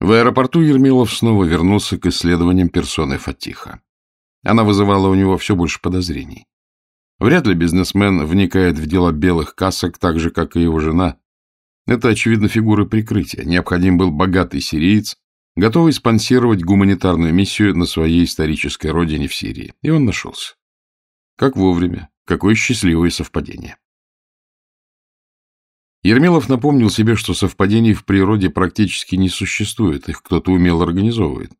В аэропорту Ермилов снова вернулся к исследованиям персоны Фатиха. Она вызывала у него все больше подозрений. Вряд ли бизнесмен вникает в дела белых касок так же, как и его жена. Это, очевидно, фигура прикрытия. Необходим был богатый сириец, готовый спонсировать гуманитарную миссию на своей исторической родине в Сирии. И он нашелся. Как вовремя. Какое счастливое совпадение. Ермилов напомнил себе, что совпадений в природе практически не существует, их кто-то умело организовывает.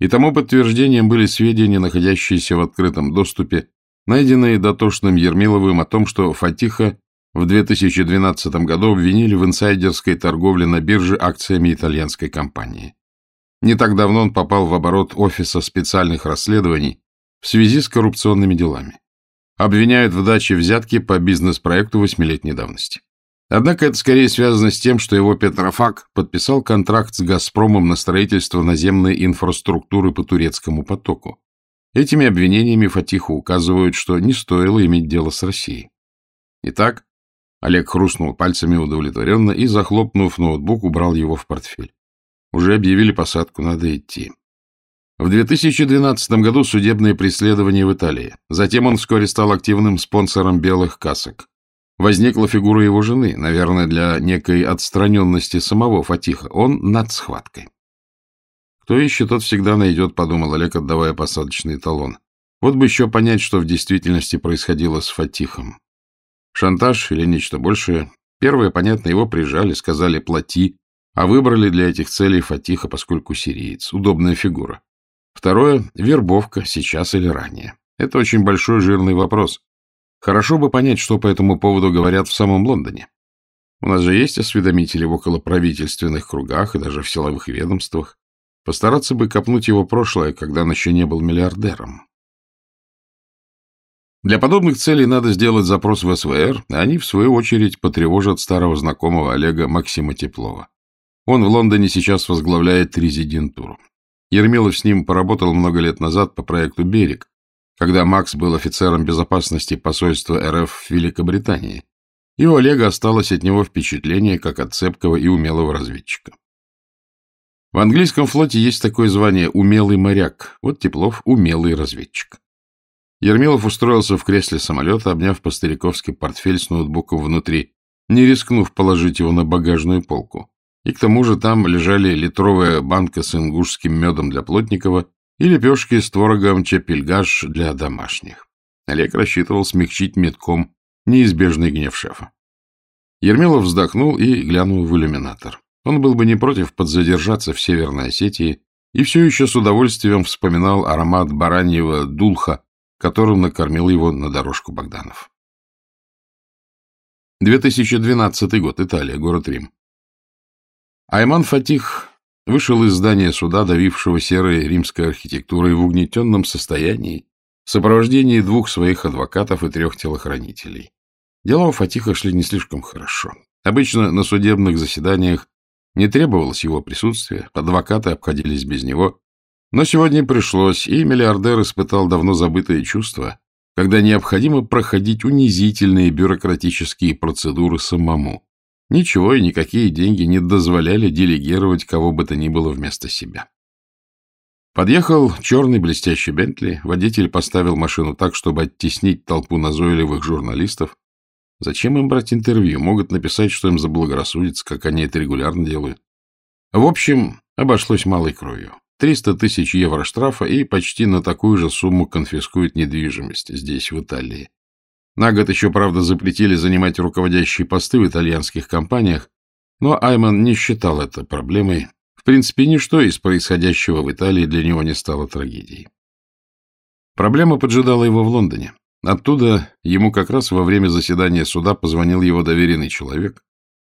И тому подтверждением были сведения, находящиеся в открытом доступе, найденные дотошным Ермиловым о том, что Фатиха в 2012 году обвинили в инсайдерской торговле на бирже акциями итальянской компании. Не так давно он попал в оборот Офиса специальных расследований в связи с коррупционными делами. Обвиняют в даче взятки по бизнес-проекту восьмилетней давности. Однако это скорее связано с тем, что его Петрофак подписал контракт с «Газпромом» на строительство наземной инфраструктуры по турецкому потоку. Этими обвинениями Фатиху указывают, что не стоило иметь дело с Россией. Итак, Олег хрустнул пальцами удовлетворенно и, захлопнув ноутбук, убрал его в портфель. Уже объявили посадку, надо идти. В 2012 году судебное преследование в Италии. Затем он вскоре стал активным спонсором белых касок. Возникла фигура его жены, наверное, для некой отстраненности самого Фатиха. Он над схваткой. Кто ищет, тот всегда найдет, подумал Олег, отдавая посадочный талон. Вот бы еще понять, что в действительности происходило с Фатихом. Шантаж или нечто большее. Первое, понятно, его прижали, сказали «плати», а выбрали для этих целей Фатиха, поскольку сириец. Удобная фигура. Второе — вербовка, сейчас или ранее. Это очень большой жирный вопрос. Хорошо бы понять, что по этому поводу говорят в самом Лондоне. У нас же есть осведомители в околоправительственных кругах и даже в силовых ведомствах. Постараться бы копнуть его прошлое, когда он еще не был миллиардером. Для подобных целей надо сделать запрос в СВР, а они, в свою очередь, потревожат старого знакомого Олега Максима Теплова. Он в Лондоне сейчас возглавляет резидентуру. Ермилов с ним поработал много лет назад по проекту «Берег», когда Макс был офицером безопасности посольства РФ в Великобритании, и у Олега осталось от него впечатление как от цепкого и умелого разведчика. В английском флоте есть такое звание «умелый моряк», вот Теплов — умелый разведчик. Ермилов устроился в кресле самолета, обняв по-стариковски портфель с ноутбуком внутри, не рискнув положить его на багажную полку. И к тому же там лежали литровая банка с ингушским медом для Плотникова и лепешки с творогом чепельгаш для домашних. Олег рассчитывал смягчить метком неизбежный гнев шефа. Ермилов вздохнул и глянул в иллюминатор. Он был бы не против подзадержаться в Северной Осетии и все еще с удовольствием вспоминал аромат бараньего дулха, которым накормил его на дорожку Богданов. 2012 год. Италия. Город Рим. Айман Фатих вышел из здания суда, давившего серой римской архитектурой в угнетенном состоянии, в сопровождении двух своих адвокатов и трех телохранителей. Дела у Фатиха шли не слишком хорошо. Обычно на судебных заседаниях не требовалось его присутствия, адвокаты обходились без него, но сегодня пришлось, и миллиардер испытал давно забытое чувство, когда необходимо проходить унизительные бюрократические процедуры самому. Ничего и никакие деньги не дозволяли делегировать кого бы то ни было вместо себя. Подъехал черный блестящий Бентли, водитель поставил машину так, чтобы оттеснить толпу назойливых журналистов. Зачем им брать интервью? Могут написать, что им заблагорассудится, как они это регулярно делают. В общем, обошлось малой кровью. 300 тысяч евро штрафа и почти на такую же сумму конфискуют недвижимость здесь, в Италии. На год еще, правда, запретили занимать руководящие посты в итальянских компаниях, но Айман не считал это проблемой. В принципе, ничто из происходящего в Италии для него не стало трагедией. Проблема поджидала его в Лондоне. Оттуда ему как раз во время заседания суда позвонил его доверенный человек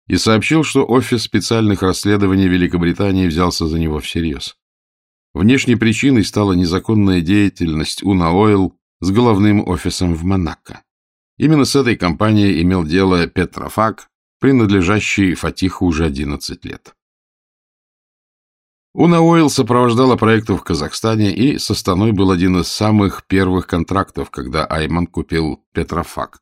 и сообщил, что офис специальных расследований Великобритании взялся за него всерьез. Внешней причиной стала незаконная деятельность Уна Ойл с головным офисом в Монако. Именно с этой компанией имел дело Petrofac, принадлежащий Фатиху уже 11 лет. Unaoil сопровождала проекты в Казахстане, и с Астаной был один из самых первых контрактов, когда Айман купил Petrofac.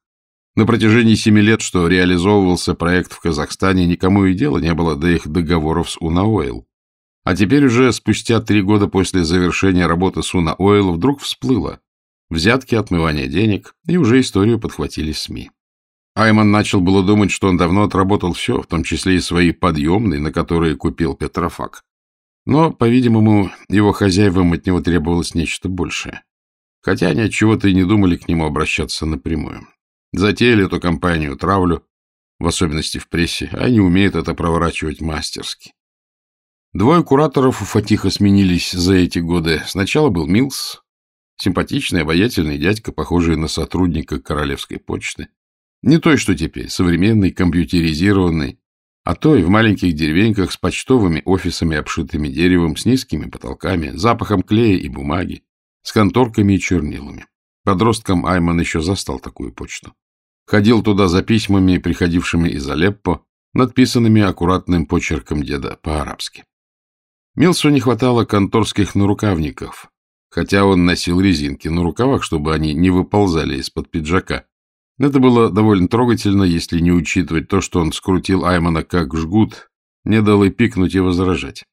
На протяжении семи лет, что реализовывался проект в Казахстане, никому и дела не было до их договоров с Unaoil. А теперь уже спустя три года после завершения работы с Unaoil вдруг всплыло. Взятки, отмывание денег, и уже историю подхватили СМИ. Айман начал было думать, что он давно отработал все, в том числе и свои подъемные, на которые купил Петрофак. Но, по-видимому, его хозяевам от него требовалось нечто большее. Хотя они от чего-то и не думали к нему обращаться напрямую. Затеяли эту компанию травлю, в особенности в прессе, а они умеют это проворачивать мастерски. Двое кураторов у Фатиха сменились за эти годы. Сначала был Милс, симпатичный, обаятельный дядька, похожий на сотрудника Королевской почты. Не той, что теперь, современный, компьютеризированный, а той в маленьких деревеньках с почтовыми офисами, обшитыми деревом, с низкими потолками, запахом клея и бумаги, с конторками и чернилами. Подростком Айман еще застал такую почту. Ходил туда за письмами, приходившими из Алеппо, надписанными аккуратным почерком деда по-арабски. Милсу не хватало конторских нарукавников, хотя он носил резинки на рукавах, чтобы они не выползали из-под пиджака. Это было довольно трогательно, если не учитывать то, что он скрутил Аймана как жгут, не дал и пикнуть и возражать.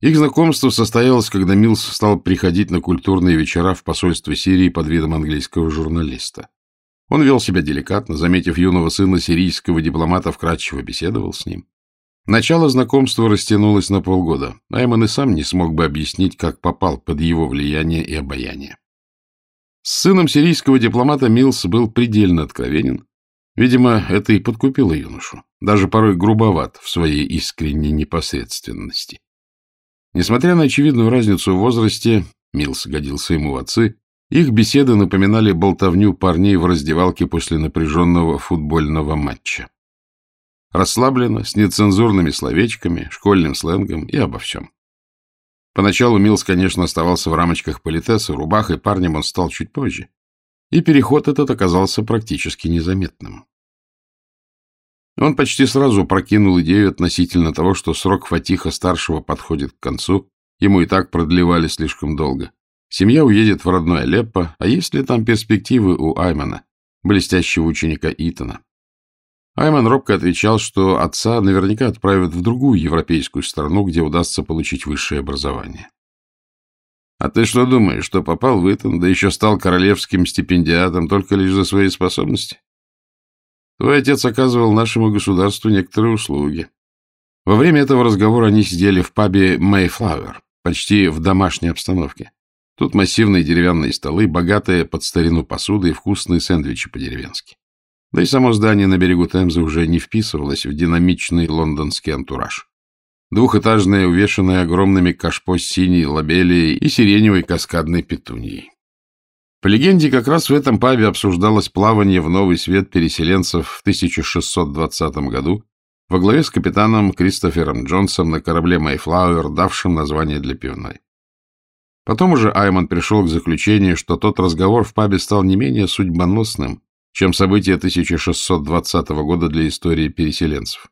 Их знакомство состоялось, когда Милс стал приходить на культурные вечера в посольство Сирии под видом английского журналиста. Он вел себя деликатно, заметив юного сына сирийского дипломата, вкратчиво беседовал с ним. Начало знакомства растянулось на полгода. Айман и сам не смог бы объяснить, как попал под его влияние и обаяние. С сыном сирийского дипломата Милс был предельно откровенен. Видимо, это и подкупило юношу. Даже порой грубоват в своей искренней непосредственности. Несмотря на очевидную разницу в возрасте, Милс годился ему в отцы, их беседы напоминали болтовню парней в раздевалке после напряженного футбольного матча. Расслабленно, с нецензурными словечками, школьным сленгом и обо всем. Поначалу Милс, конечно, оставался в рамочках политеса, рубах, и парнем он стал чуть позже. И переход этот оказался практически незаметным. Он почти сразу прокинул идею относительно того, что срок Фатиха-старшего подходит к концу, ему и так продлевали слишком долго. Семья уедет в родной Алеппо, а есть ли там перспективы у Аймана, блестящего ученика Итана? Айман робко отвечал, что отца наверняка отправят в другую европейскую страну, где удастся получить высшее образование. — А ты что думаешь, что попал в Итан, да еще стал королевским стипендиатом только лишь за свои способности? Твой отец оказывал нашему государству некоторые услуги. Во время этого разговора они сидели в пабе «Мэйфлауэр», почти в домашней обстановке. Тут массивные деревянные столы, богатые под старину посуды и вкусные сэндвичи по-деревенски. Да и само здание на берегу Темзы уже не вписывалось в динамичный лондонский антураж. Двухэтажное, увешанное огромными кашпо синей лабелией и сиреневой каскадной петунией. По легенде, как раз в этом пабе обсуждалось плавание в новый свет переселенцев в 1620 году во главе с капитаном Кристофером Джонсом на корабле «Майфлауэр», давшим название для пивной. Потом уже Айман пришел к заключению, что тот разговор в пабе стал не менее судьбоносным, чем события 1620 года для истории переселенцев.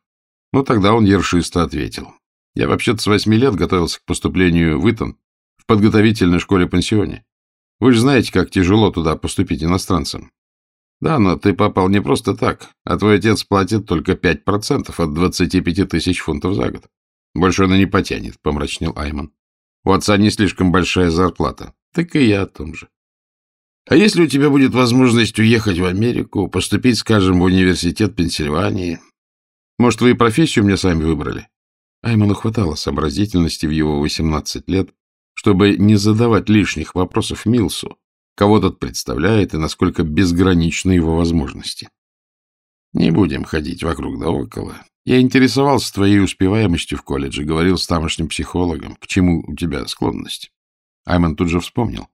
Но тогда он ершисто ответил. Я вообще-то с восьми лет готовился к поступлению в Итон, в подготовительной школе-пансионе. Вы же знаете, как тяжело туда поступить иностранцам. Да, но ты попал не просто так, а твой отец платит только 5% от 25 тысяч фунтов за год. Больше он и не потянет, — помрачнел Айман. У отца не слишком большая зарплата. Так и я о том же. А если у тебя будет возможность уехать в Америку, поступить, скажем, в университет Пенсильвании? Может, вы и профессию мне сами выбрали? Айману хватало сообразительности в его 18 лет, чтобы не задавать лишних вопросов Милсу, кого тот представляет и насколько безграничны его возможности. Не будем ходить вокруг да около. Я интересовался твоей успеваемостью в колледже, говорил с тамошним психологом, к чему у тебя склонность. Айман тут же вспомнил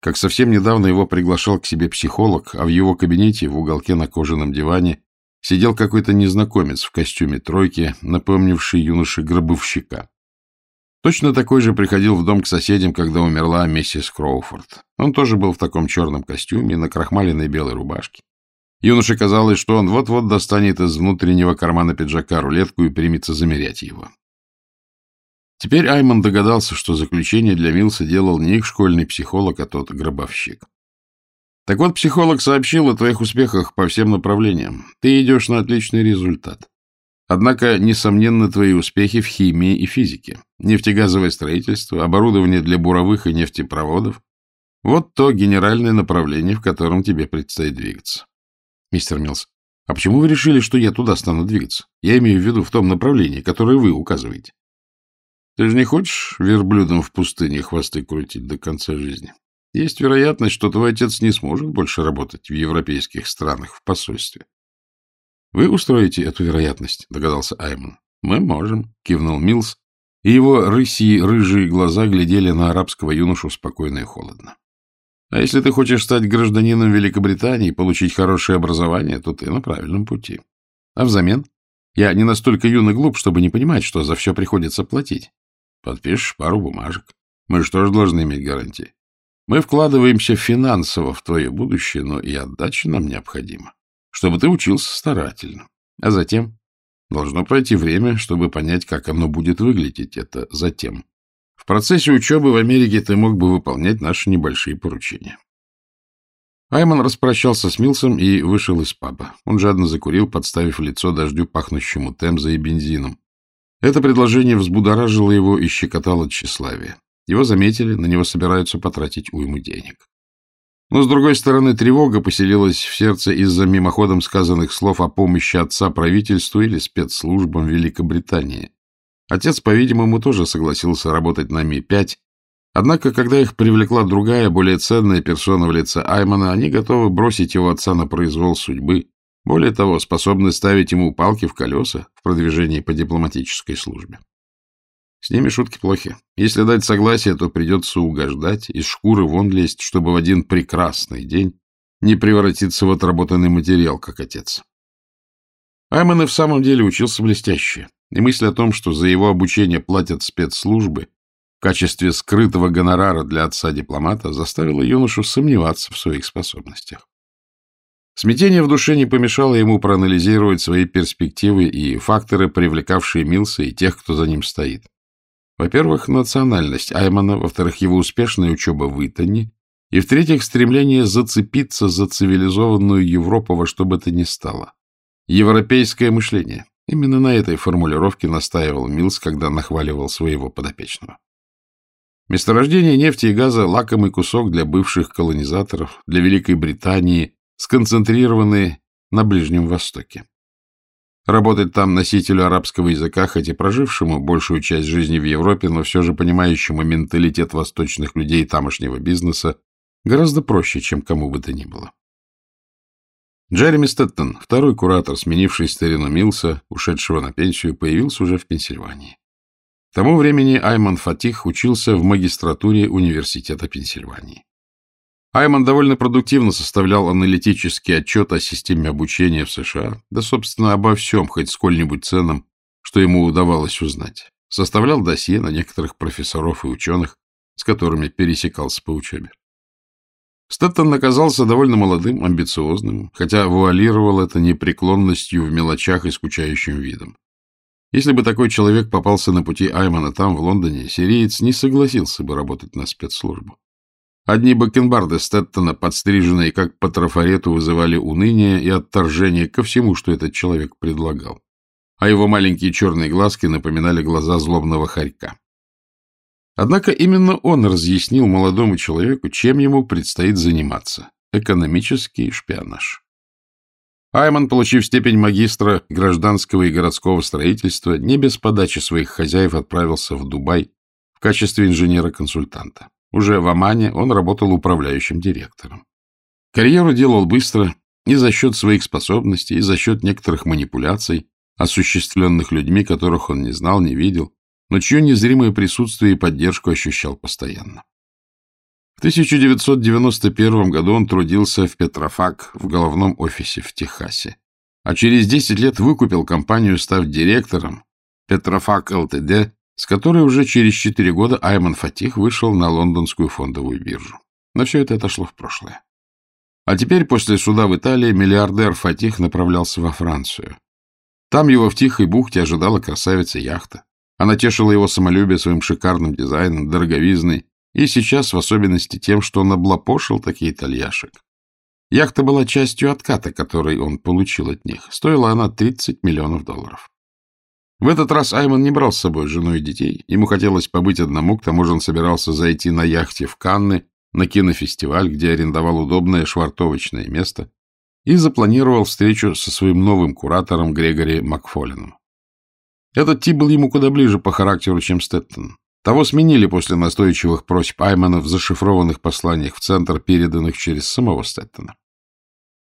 как совсем недавно его приглашал к себе психолог, а в его кабинете в уголке на кожаном диване сидел какой-то незнакомец в костюме тройки, напомнивший юноше гробовщика. Точно такой же приходил в дом к соседям, когда умерла миссис Кроуфорд. Он тоже был в таком черном костюме, на крахмаленной белой рубашке. Юноше казалось, что он вот-вот достанет из внутреннего кармана пиджака рулетку и примется замерять его. Теперь Айман догадался, что заключение для Милса делал не их школьный психолог, а тот гробовщик. Так вот, психолог сообщил о твоих успехах по всем направлениям. Ты идешь на отличный результат. Однако, несомненно, твои успехи в химии и физике, нефтегазовое строительство, оборудование для буровых и нефтепроводов — вот то генеральное направление, в котором тебе предстоит двигаться. Мистер Милс, а почему вы решили, что я туда стану двигаться? Я имею в виду в том направлении, которое вы указываете. Ты же не хочешь верблюдом в пустыне хвосты крутить до конца жизни? Есть вероятность, что твой отец не сможет больше работать в европейских странах в посольстве. — Вы устроите эту вероятность, — догадался Айман. — Мы можем, — кивнул Милс, и его рысьи рыжие глаза глядели на арабского юношу спокойно и холодно. — А если ты хочешь стать гражданином Великобритании и получить хорошее образование, то ты на правильном пути. А взамен? Я не настолько юн и глуп, чтобы не понимать, что за все приходится платить. Подпишешь пару бумажек. Мы же тоже должны иметь гарантии. Мы вкладываемся финансово в твое будущее, но и отдача нам необходима, чтобы ты учился старательно. А затем должно пройти время, чтобы понять, как оно будет выглядеть, это затем. В процессе учебы в Америке ты мог бы выполнять наши небольшие поручения. Айман распрощался с Милсом и вышел из паба. Он жадно закурил, подставив лицо дождю, пахнущему темзой и бензином. Это предложение взбудоражило его и щекотало тщеславие. Его заметили, на него собираются потратить уйму денег. Но, с другой стороны, тревога поселилась в сердце из-за мимоходом сказанных слов о помощи отца правительству или спецслужбам Великобритании. Отец, по-видимому, тоже согласился работать на Ми-5, однако, когда их привлекла другая, более ценная персона в лице Аймана, они готовы бросить его отца на произвол судьбы более того, способны ставить ему палки в колеса в продвижении по дипломатической службе. С ними шутки плохи. Если дать согласие, то придется угождать, из шкуры вон лезть, чтобы в один прекрасный день не превратиться в отработанный материал, как отец. Айман и в самом деле учился блестяще, и мысль о том, что за его обучение платят спецслужбы в качестве скрытого гонорара для отца-дипломата, заставила юношу сомневаться в своих способностях. Смятение в душе не помешало ему проанализировать свои перспективы и факторы, привлекавшие Милса и тех, кто за ним стоит. Во-первых, национальность Аймана, во-вторых, его успешная учеба в Итоне, и, в-третьих, стремление зацепиться за цивилизованную Европу во что бы то ни стало. Европейское мышление. Именно на этой формулировке настаивал Милс, когда нахваливал своего подопечного. Месторождение нефти и газа – лакомый кусок для бывших колонизаторов, для Великой Британии сконцентрированы на Ближнем Востоке. Работать там носителю арабского языка, хоть и прожившему большую часть жизни в Европе, но все же понимающему менталитет восточных людей тамошнего бизнеса, гораздо проще, чем кому бы то ни было. Джереми Стэттон, второй куратор, сменивший старину Милса, ушедшего на пенсию, появился уже в Пенсильвании. К тому времени Айман Фатих учился в магистратуре Университета Пенсильвании. Айман довольно продуктивно составлял аналитический отчет о системе обучения в США, да, собственно, обо всем, хоть сколь-нибудь ценном, что ему удавалось узнать. Составлял досье на некоторых профессоров и ученых, с которыми пересекался по учебе. Стэттон оказался довольно молодым, амбициозным, хотя вуалировал это непреклонностью в мелочах и скучающим видом. Если бы такой человек попался на пути Аймана там, в Лондоне, сириец не согласился бы работать на спецслужбу. Одни бакенбарды Стэттона, подстриженные как по трафарету, вызывали уныние и отторжение ко всему, что этот человек предлагал. А его маленькие черные глазки напоминали глаза злобного хорька. Однако именно он разъяснил молодому человеку, чем ему предстоит заниматься – экономический шпионаж. Айман, получив степень магистра гражданского и городского строительства, не без подачи своих хозяев отправился в Дубай в качестве инженера-консультанта. Уже в Омане он работал управляющим директором. Карьеру делал быстро и за счет своих способностей, и за счет некоторых манипуляций, осуществленных людьми, которых он не знал, не видел, но чье незримое присутствие и поддержку ощущал постоянно. В 1991 году он трудился в Петрофак в головном офисе в Техасе, а через 10 лет выкупил компанию, став директором Петрофак ЛТД с которой уже через четыре года Айман Фатих вышел на лондонскую фондовую биржу. Но все это отошло в прошлое. А теперь, после суда в Италии, миллиардер Фатих направлялся во Францию. Там его в тихой бухте ожидала красавица-яхта. Она тешила его самолюбие своим шикарным дизайном, дороговизной, и сейчас в особенности тем, что он облапошил такие итальяшек. Яхта была частью отката, который он получил от них. Стоила она 30 миллионов долларов. В этот раз Айман не брал с собой жену и детей. Ему хотелось побыть одному, к тому же он собирался зайти на яхте в Канны, на кинофестиваль, где арендовал удобное швартовочное место, и запланировал встречу со своим новым куратором Грегори Макфолином. Этот тип был ему куда ближе по характеру, чем Стэттон. Того сменили после настойчивых просьб Аймана в зашифрованных посланиях в центр, переданных через самого Стэттона.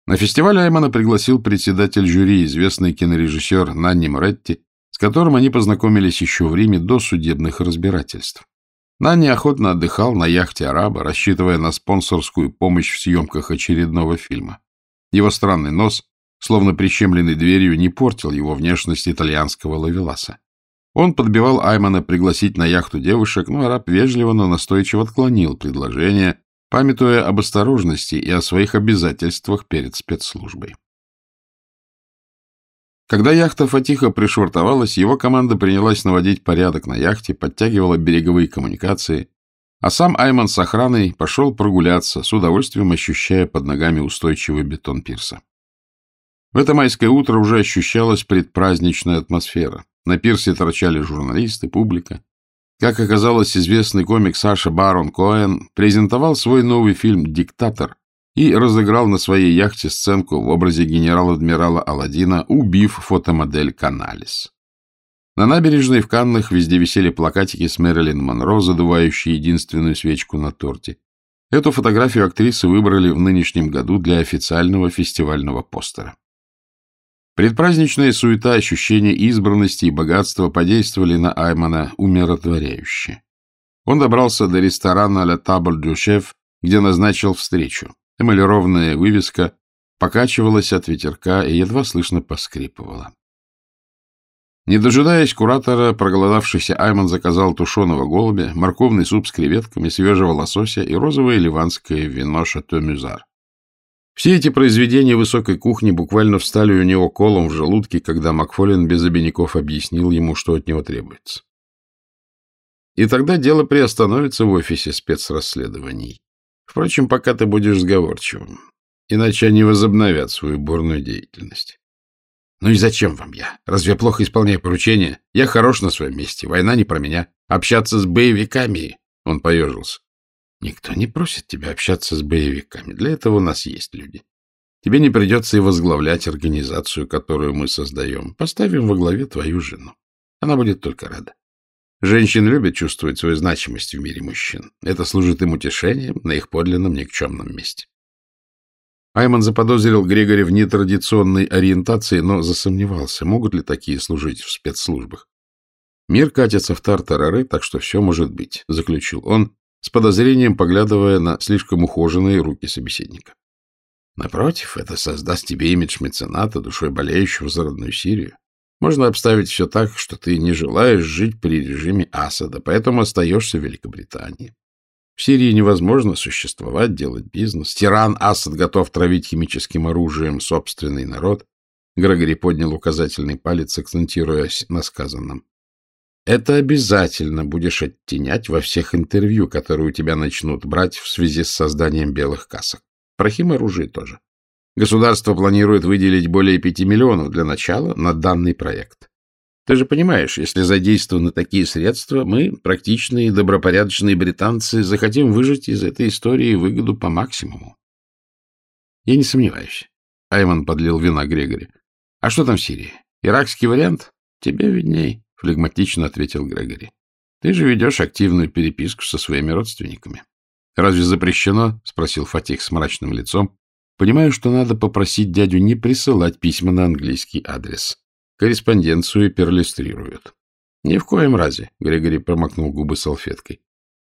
На фестиваль Аймана пригласил председатель жюри, известный кинорежиссер Нанни Моретти, с которым они познакомились еще в Риме до судебных разбирательств. Нанни охотно отдыхал на яхте «Араба», рассчитывая на спонсорскую помощь в съемках очередного фильма. Его странный нос, словно прищемленный дверью, не портил его внешность итальянского лавеласа. Он подбивал Аймана пригласить на яхту девушек, но араб вежливо, но настойчиво отклонил предложение, памятуя об осторожности и о своих обязательствах перед спецслужбой. Когда яхта Фатиха пришвартовалась, его команда принялась наводить порядок на яхте, подтягивала береговые коммуникации, а сам Айман с охраной пошел прогуляться, с удовольствием ощущая под ногами устойчивый бетон пирса. В это майское утро уже ощущалась предпраздничная атмосфера. На пирсе торчали журналисты, публика. Как оказалось, известный комик Саша Барон Коэн презентовал свой новый фильм «Диктатор», и разыграл на своей яхте сценку в образе генерал-адмирала Аладдина, убив фотомодель Каналис. На набережной в Каннах везде висели плакатики с Мэрилин Монро, задувающие единственную свечку на торте. Эту фотографию актрисы выбрали в нынешнем году для официального фестивального постера. Предпраздничная суета, ощущение избранности и богатства подействовали на Аймана умиротворяюще. Он добрался до ресторана «Ля Table du Chef», где назначил встречу. Эмалированная вывеска покачивалась от ветерка и едва слышно поскрипывала. Не дожидаясь куратора, проголодавшийся Айман заказал тушеного голубя, морковный суп с креветками, свежего лосося и розовое ливанское вино «Шато Мюзар». Все эти произведения высокой кухни буквально встали у него колом в желудке, когда Макфолин без обиняков объяснил ему, что от него требуется. И тогда дело приостановится в офисе спецрасследований. Впрочем, пока ты будешь сговорчивым, иначе они возобновят свою бурную деятельность. Ну и зачем вам я? Разве я плохо исполняю поручения? Я хорош на своем месте, война не про меня. Общаться с боевиками... Он поежился. Никто не просит тебя общаться с боевиками. Для этого у нас есть люди. Тебе не придется и возглавлять организацию, которую мы создаем. Поставим во главе твою жену. Она будет только рада. Женщины любят чувствовать свою значимость в мире мужчин. Это служит им утешением на их подлинном никчемном месте. Айман заподозрил Грегори в нетрадиционной ориентации, но засомневался, могут ли такие служить в спецслужбах. «Мир катится в тартарары, так что все может быть», — заключил он, с подозрением поглядывая на слишком ухоженные руки собеседника. «Напротив, это создаст тебе имидж мецената, душой болеющего за родную Сирию. Можно обставить все так, что ты не желаешь жить при режиме Асада, поэтому остаешься в Великобритании. В Сирии невозможно существовать, делать бизнес. Тиран Асад готов травить химическим оружием собственный народ. Грегори поднял указательный палец, акцентируясь на сказанном. Это обязательно будешь оттенять во всех интервью, которые у тебя начнут брать в связи с созданием белых касок. Про химоружие тоже. Государство планирует выделить более 5 миллионов для начала на данный проект. Ты же понимаешь, если задействованы такие средства, мы, практичные добропорядочные британцы, захотим выжать из этой истории выгоду по максимуму. Я не сомневаюсь. Айман подлил вина Грегори. А что там в Сирии? Иракский вариант? Тебе видней, флегматично ответил Грегори. Ты же ведешь активную переписку со своими родственниками. Разве запрещено? спросил Фатих с мрачным лицом, Понимаю, что надо попросить дядю не присылать письма на английский адрес. Корреспонденцию перлюстрируют. Ни в коем разе, Григорий промокнул губы салфеткой.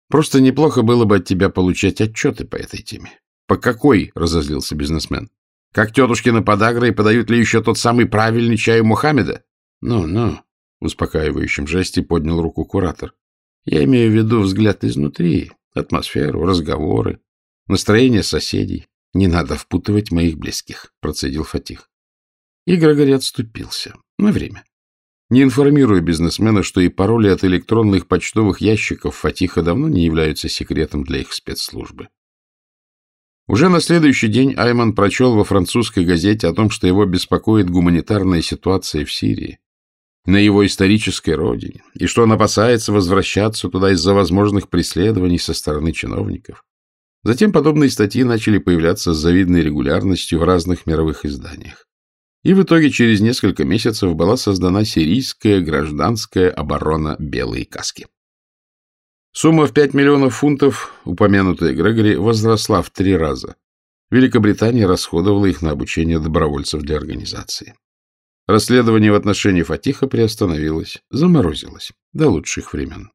Просто неплохо было бы от тебя получать отчеты по этой теме. По какой? разозлился бизнесмен. Как тетушкины подагры подают ли еще тот самый правильный чай у Мухаммеда? Ну-ну, в успокаивающем жесте поднял руку куратор. Я имею в виду взгляд изнутри, атмосферу, разговоры, настроение соседей. — Не надо впутывать моих близких, — процедил Фатих. И Грегори отступился. На время. Не информируя бизнесмена, что и пароли от электронных почтовых ящиков Фатиха давно не являются секретом для их спецслужбы. Уже на следующий день Айман прочел во французской газете о том, что его беспокоит гуманитарная ситуация в Сирии. на его исторической родине, и что он опасается возвращаться туда из-за возможных преследований со стороны чиновников. Затем подобные статьи начали появляться с завидной регулярностью в разных мировых изданиях. И в итоге через несколько месяцев была создана сирийская гражданская оборона «Белые каски». Сумма в 5 миллионов фунтов, упомянутая Грегори, возросла в три раза. Великобритания расходовала их на обучение добровольцев для организации. Расследование в отношении Фатиха приостановилось, заморозилось до лучших времен.